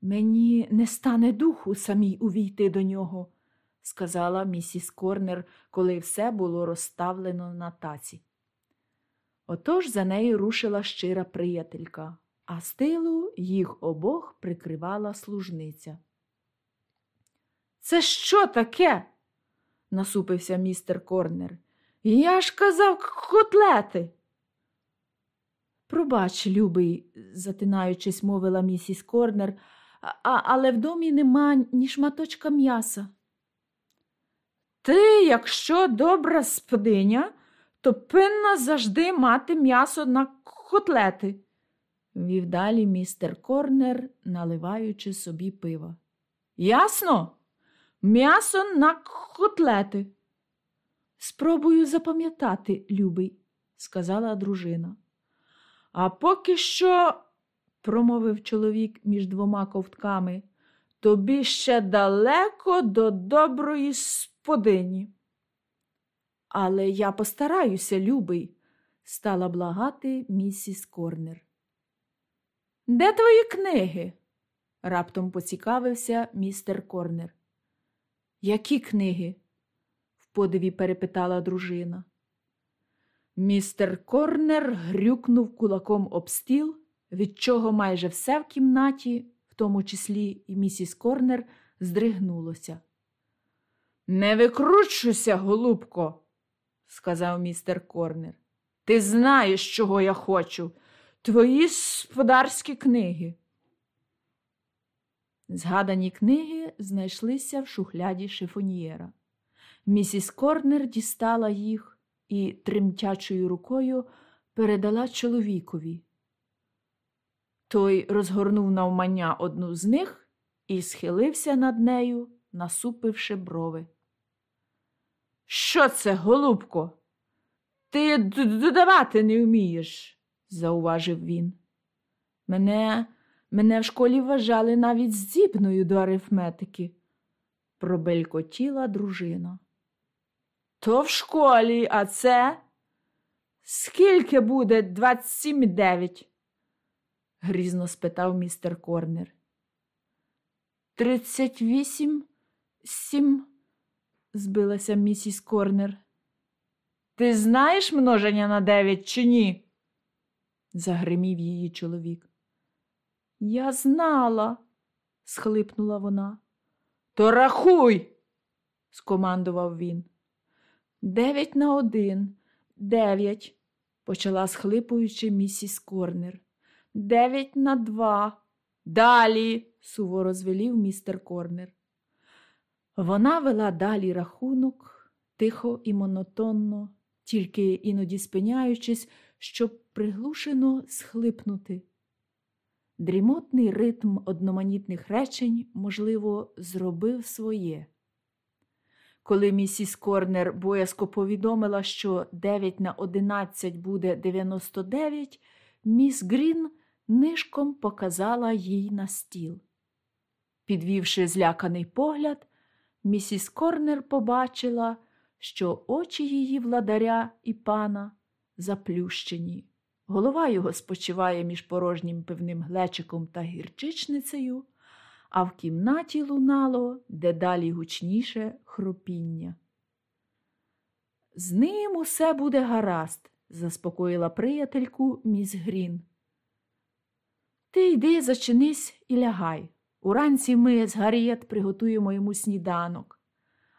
Мені не стане духу самій увійти до нього, сказала місіс Корнер, коли все було розставлено на таці. Отож за нею рушила щира приятелька, а з тилу їх обох прикривала служниця. Це що таке? насупився містер Корнер. Я ж казав котлети. Пробач, любий, затинаючись, мовила місіс Корнер, а, але в домі нема ні шматочка м'яса. Ти, якщо добра сподиня, то пинна завжди мати м'ясо на котлети, вів далі містер Корнер, наливаючи собі пива. Ясно? М'ясо на котлети. Спробую запам'ятати, любий, сказала дружина. А поки що, промовив чоловік між двома ковтками, тобі ще далеко до доброї сподині. Але я постараюся, любий, стала благати місіс Корнер. Де твої книги? раптом поцікавився містер Корнер. Які книги? в подиві перепитала дружина. Містер Корнер грюкнув кулаком об стіл, від чого майже все в кімнаті, в тому числі і місіс Корнер, здригнулося. Не викручуйся, голубко, сказав містер Корнер. Ти знаєш, чого я хочу. Твої господарські книги. Згадані книги знайшлися в шухляді шифоньєра. Місіс Корнер дістала їх і тремтячою рукою передала чоловікові. Той розгорнув навмання одну з них і схилився над нею, насупивши брови. Що це, голубко? Ти додавати не вмієш, зауважив він. Мене мене в школі вважали навіть здібною до арифметики, пробелькотіла дружина. То в школі, а це? Скільки буде двадцять сім дев'ять? Грізно спитав містер Корнер. Тридцять вісім, сім, збилася місіс Корнер. Ти знаєш множення на дев'ять чи ні? загримів її чоловік. Я знала, схлипнула вона. То рахуй, скомандував він. Дев'ять на один, дев'ять, почала схлипуючи місіс Корнер. Дев'ять на два. Далі, суворо звелів містер Корнер. Вона вела далі рахунок, тихо і монотонно, тільки іноді спиняючись, щоб приглушено схлипнути. Дрімотний ритм одноманітних речень, можливо, зробив своє. Коли місіс Корнер боязко повідомила, що 9 на 11 буде 99, міс Грін нишком показала їй на стіл. Підвівши зляканий погляд, місіс Корнер побачила, що очі її владаря і пана заплющені. Голова його спочиває між порожнім пивним глечиком та гірчичницею, а в кімнаті лунало дедалі гучніше хропіння. З ним усе буде гаразд, заспокоїла приятельку міс Грін. Ти йди, зачинись і лягай. Уранці ми з Гарріет приготуємо йому сніданок,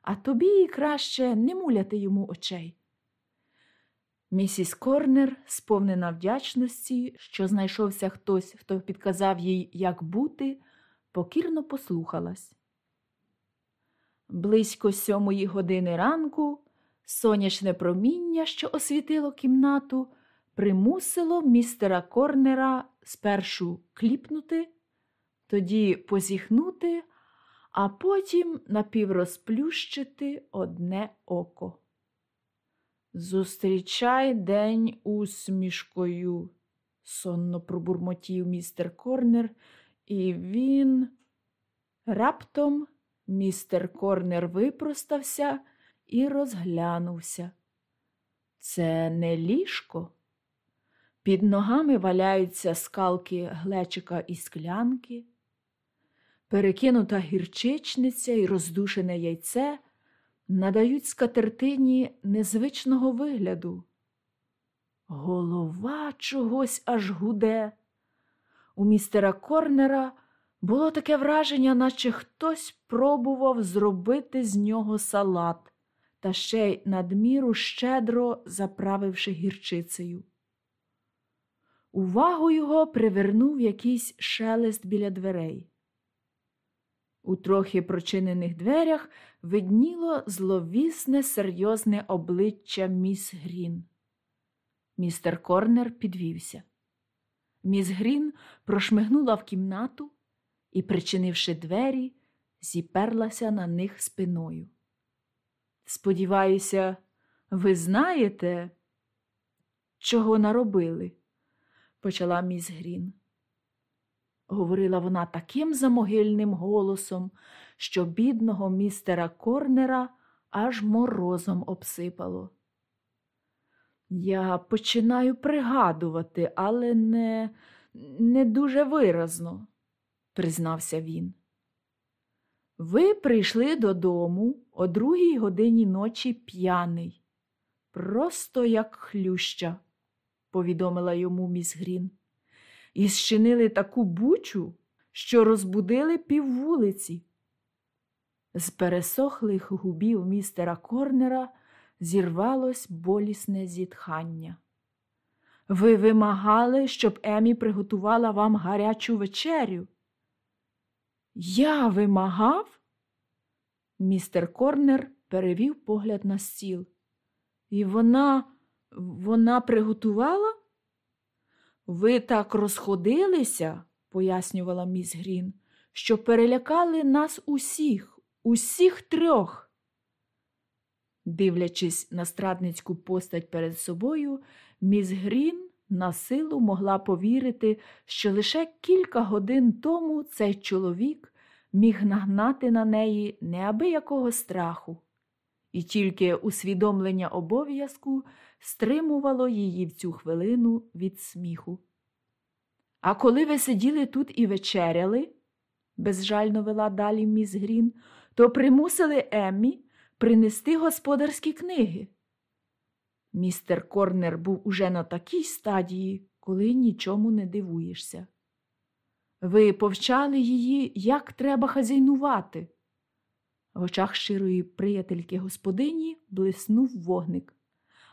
а тобі краще не муляти йому очей. Місіс Корнер, сповнена вдячності, що знайшовся хтось, хто підказав їй, як бути, покірно послухалась. Близько сьомої години ранку сонячне проміння, що освітило кімнату, примусило містера Корнера спершу кліпнути, тоді позіхнути, а потім напіврозплющити одне око. Зустрічай день усмішкою, сонно пробурмотів містер Корнер, і він. Раптом містер Корнер випростався і розглянувся. Це не ліжко. Під ногами валяються скалки глечика і склянки. Перекинута гірчичниця і роздушене яйце надають скатертині незвичного вигляду. Голова чогось аж гуде. У містера Корнера було таке враження, наче хтось пробував зробити з нього салат, та ще й надміру щедро заправивши гірчицею. Увагу його привернув якийсь шелест біля дверей. У трохи прочинених дверях видніло зловісне серйозне обличчя міс Грін. Містер Корнер підвівся. Міс Грін прошмигнула в кімнату і, причинивши двері, зіперлася на них спиною. Сподіваюся, ви знаєте, чого наробили? почала міс Грін. Говорила вона таким замогильним голосом, що бідного містера Корнера аж морозом обсипало. Я починаю пригадувати, але не, не дуже виразно, признався він. Ви прийшли додому о другій годині ночі п'яний, просто як хлюща, повідомила йому міс Грін, і зчинили таку бучу, що розбудили піввулиці. З пересохлих губів містера Корнера зірвалось болісне зітхання. Ви вимагали, щоб Емі приготувала вам гарячу вечерю. Я вимагав? Містер Корнер перевів погляд на стіл. І вона, вона приготувала? Ви так розходилися, пояснювала міс Грін, що перелякали нас усіх, усіх трьох. Дивлячись на страдницьку постать перед собою, міс Грін на силу могла повірити, що лише кілька годин тому цей чоловік міг нагнати на неї неабиякого страху, і тільки усвідомлення обов'язку стримувало її в цю хвилину від сміху. А коли ви сиділи тут і вечеряли, безжально вела далі міс Грін, то примусили Еммі принести господарські книги. Містер Корнер був уже на такій стадії, коли нічому не дивуєшся. Ви повчали її, як треба хазяйнувати. В очах щирої приятельки господині блиснув вогник,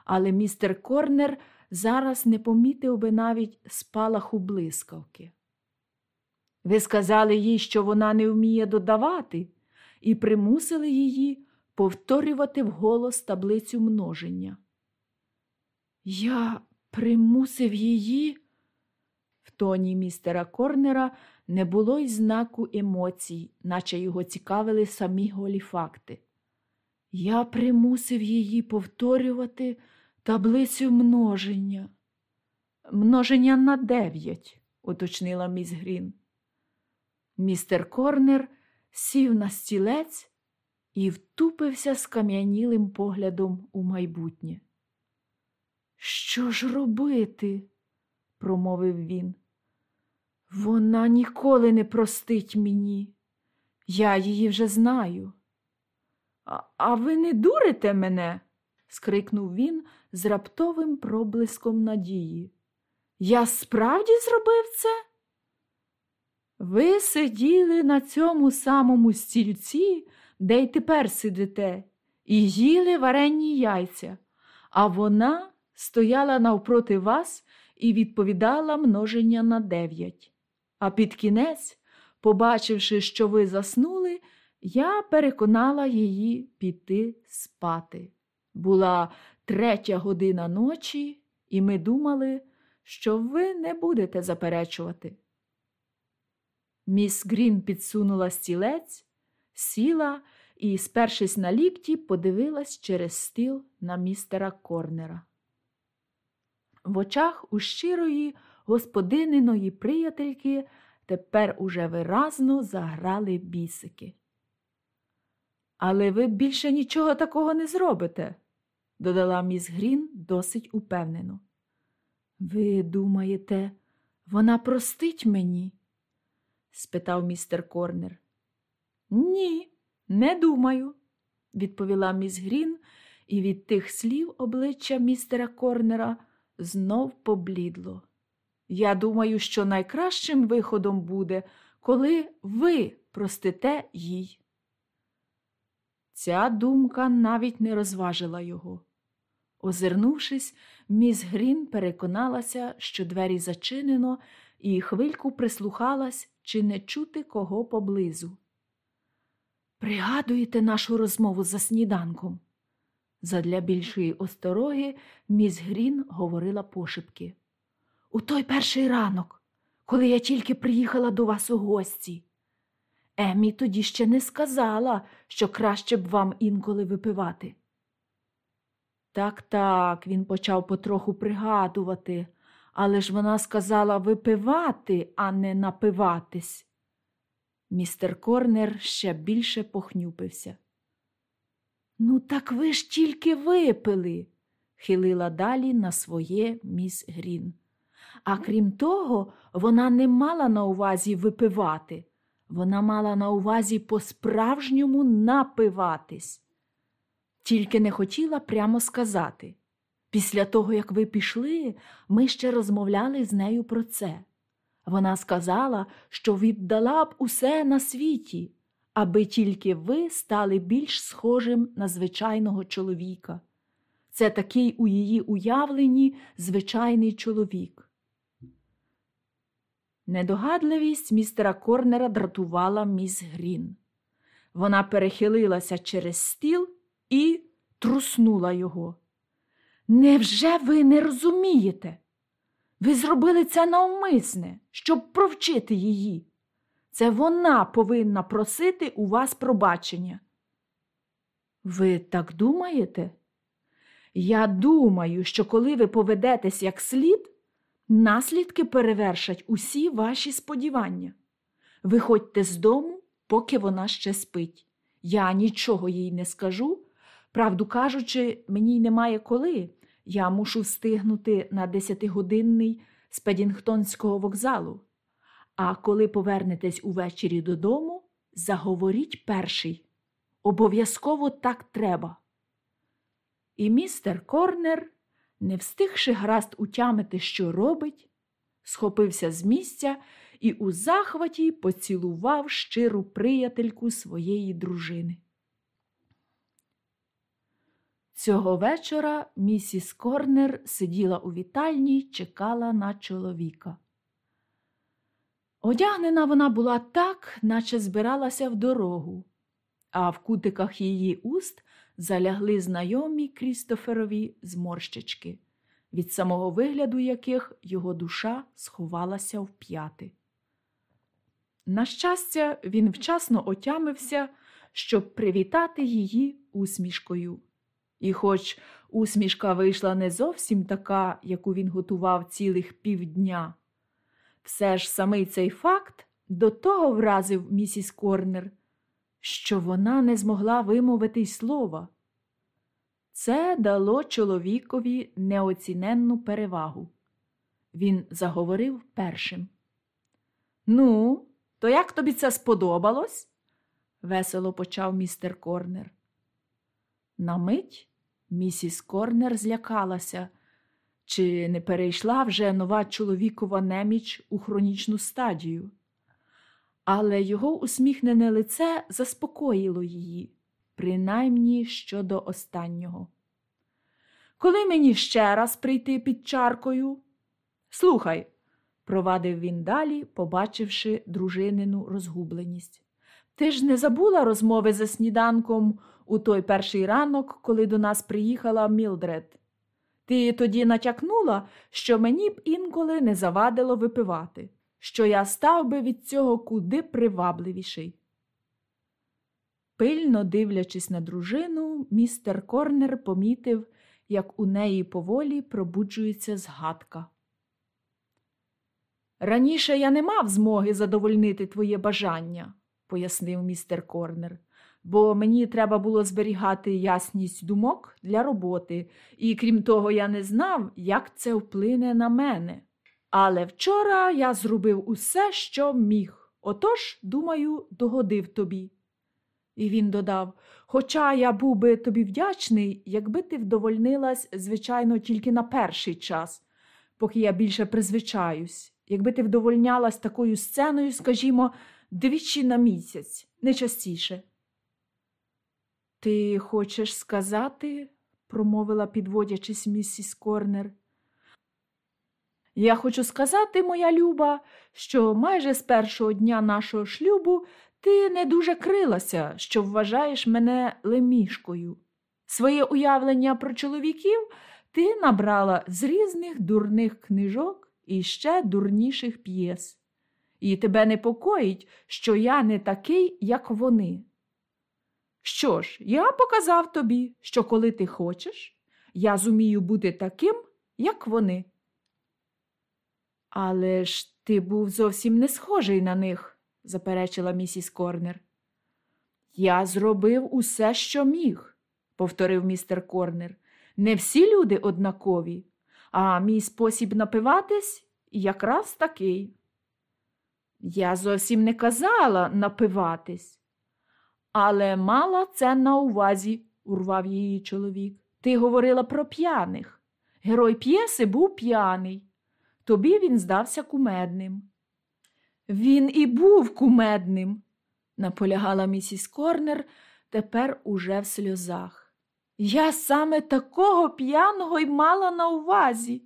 але містер Корнер зараз не помітив би навіть спалаху блискавки. Ви сказали їй, що вона не вміє додавати, і примусили її повторювати вголос таблицю множення. Я примусив її. В тоні містера Корнера не було й знаку емоцій, наче його цікавили самі голі факти. Я примусив її повторювати таблицю множення. Множення на дев'ять, уточнила міс Грін. Містер Корнер сів на стілець і втупився скам'янілим поглядом у майбутнє. Що ж робити? промовив він. Вона ніколи не простить мені. Я її вже знаю. А, а ви не дурите мене? скрикнув він з раптовим проблиском надії. Я справді зробив це? Ви сиділи на цьому самому стільці, де й тепер сидите, і їли варенні яйця, а вона стояла навпроти вас і відповідала множення на дев'ять. А під кінець, побачивши, що ви заснули, я переконала її піти спати. Була третя година ночі, і ми думали, що ви не будете заперечувати. Міс Грін підсунула стілець, сіла і, спершись на лікті, подивилась через стіл на містера Корнера. В очах у щирої господининої приятельки тепер уже виразно заграли бісики. Але ви більше нічого такого не зробите, додала міс Грін досить упевнено. Ви думаєте, вона простить мені? спитав містер Корнер. Ні, не думаю, відповіла міс Грін, і від тих слів обличчя містера Корнера знов поблідло. Я думаю, що найкращим виходом буде, коли ви простите їй. Ця думка навіть не розважила його. Озирнувшись, міс Грін переконалася, що двері зачинено, і хвильку прислухалась, чи не чути кого поблизу. Пригадуєте нашу розмову за сніданком? Задля більшої остороги міс Грін говорила пошепки. У той перший ранок, коли я тільки приїхала до вас у гості. Емі тоді ще не сказала, що краще б вам інколи випивати. Так, так, він почав потроху пригадувати, але ж вона сказала випивати, а не напиватись. Містер Корнер ще більше похнюпився. Ну, так ви ж тільки випили, хилила далі на своє міс Грін. А крім того, вона не мала на увазі випивати, вона мала на увазі по-справжньому напиватись. Тільки не хотіла прямо сказати. Після того, як ви пішли, ми ще розмовляли з нею про це. Вона сказала, що віддала б усе на світі, аби тільки ви стали більш схожим на звичайного чоловіка. Це такий у її уявленні звичайний чоловік. Недогадливість містера Корнера дратувала міс Грін. Вона перехилилася через стіл і труснула його. Невже ви не розумієте? Ви зробили це навмисне, щоб провчити її. Це вона повинна просити у вас пробачення. Ви так думаєте? Я думаю, що коли ви поведетесь як слід, наслідки перевершать усі ваші сподівання. Виходьте з дому, поки вона ще спить. Я нічого їй не скажу. Правду кажучи, мені й немає коли. Я мушу встигнути на десятигодинний з Педінгтонського вокзалу. А коли повернетесь увечері додому, заговоріть перший. Обов'язково так треба. І містер Корнер, не встигши гаразд утямити, що робить, схопився з місця і у захваті поцілував щиру приятельку своєї дружини. Цього вечора місіс Корнер сиділа у вітальні й чекала на чоловіка. Одягнена вона була так, наче збиралася в дорогу, а в кутиках її уст залягли знайомі Крістоферові зморщички, від самого вигляду яких його душа сховалася в п'яти. На щастя, він вчасно отямився, щоб привітати її усмішкою. І хоч усмішка вийшла не зовсім така, яку він готував цілих півдня, все ж самий цей факт до того вразив місіс Корнер, що вона не змогла вимовити й слова. Це дало чоловікові неоціненну перевагу. Він заговорив першим. Ну, то як тобі це сподобалось? весело почав містер Корнер. На мить місіс Корнер злякалася, чи не перейшла вже нова чоловікова неміч у хронічну стадію. Але його усміхнене лице заспокоїло її, принаймні щодо останнього. Коли мені ще раз прийти під чаркою? Слухай, провадив він далі, побачивши дружинину розгубленість. Ти ж не забула розмови за сніданком у той перший ранок, коли до нас приїхала Мілдред. Ти тоді натякнула, що мені б інколи не завадило випивати, що я став би від цього куди привабливіший. Пильно дивлячись на дружину, містер Корнер помітив, як у неї поволі пробуджується згадка. Раніше я не мав змоги задовольнити твоє бажання, пояснив містер Корнер бо мені треба було зберігати ясність думок для роботи, і крім того, я не знав, як це вплине на мене. Але вчора я зробив усе, що міг. Отож, думаю, догодив тобі. І він додав Хоча я був би тобі вдячний, якби ти вдовольнилась, звичайно, тільки на перший час, поки я більше призвичаюсь, якби ти вдовольнялась такою сценою, скажімо, двічі на місяць, не частіше. Ти хочеш сказати, промовила, підводячись місіс Корнер. Я хочу сказати, моя люба, що майже з першого дня нашого шлюбу ти не дуже крилася, що вважаєш мене лемішкою. Своє уявлення про чоловіків ти набрала з різних дурних книжок і ще дурніших п'єс. І тебе непокоїть, що я не такий, як вони. Що ж, я показав тобі, що коли ти хочеш, я зумію бути таким, як вони. Але ж ти був зовсім не схожий на них, заперечила місіс Корнер. Я зробив усе, що міг, повторив містер Корнер. Не всі люди однакові, а мій спосіб напиватись якраз такий. Я зовсім не казала напиватись, але мала це на увазі, урвав її чоловік. Ти говорила про п'яних. Герой п'єси був п'яний. Тобі він здався кумедним. Він і був кумедним, наполягала місіс Корнер тепер уже в сльозах. Я саме такого п'яного й мала на увазі.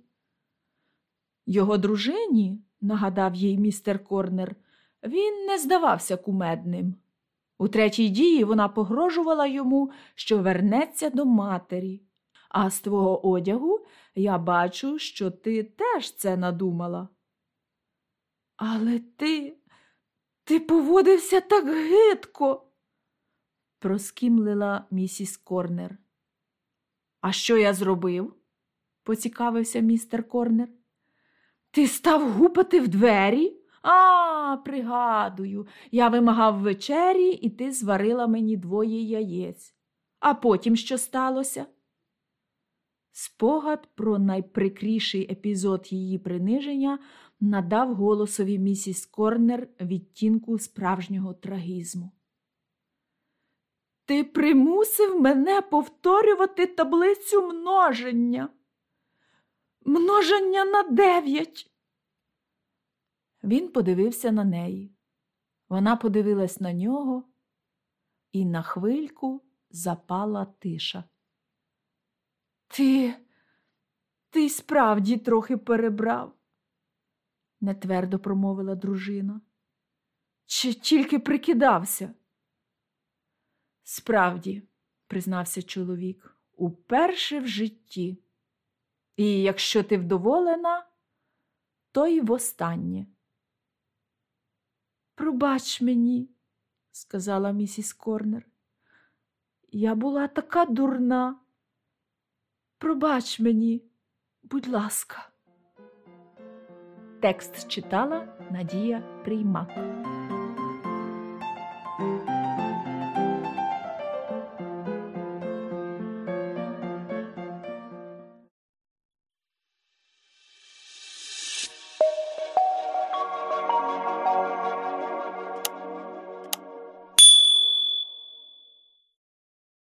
Його дружині, нагадав їй містер Корнер, він не здавався кумедним. У третій дії вона погрожувала йому, що вернеться до матері. А з твого одягу я бачу, що ти теж це надумала. Але ти, ти поводився так гидко, проскімлила місіс Корнер. А що я зробив? поцікавився містер Корнер. Ти став гупати в двері? А, пригадую, я вимагав вечері, і ти зварила мені двоє яєць. А потім що сталося? Спогад про найприкріший епізод її приниження надав голосові місіс Корнер відтінку справжнього трагізму. Ти примусив мене повторювати таблицю множення. Множення на дев'ять. Він подивився на неї. Вона подивилась на нього, і на хвильку запала тиша. Ти, ти справді трохи перебрав, нетвердо промовила дружина. Чи тільки прикидався? Справді, признався чоловік, уперше в житті. І якщо ти вдоволена, то й востаннє. Пробач мені, сказала місіс Корнер. Я була така дурна. Пробач мені, будь ласка. Текст читала Надія Приймак.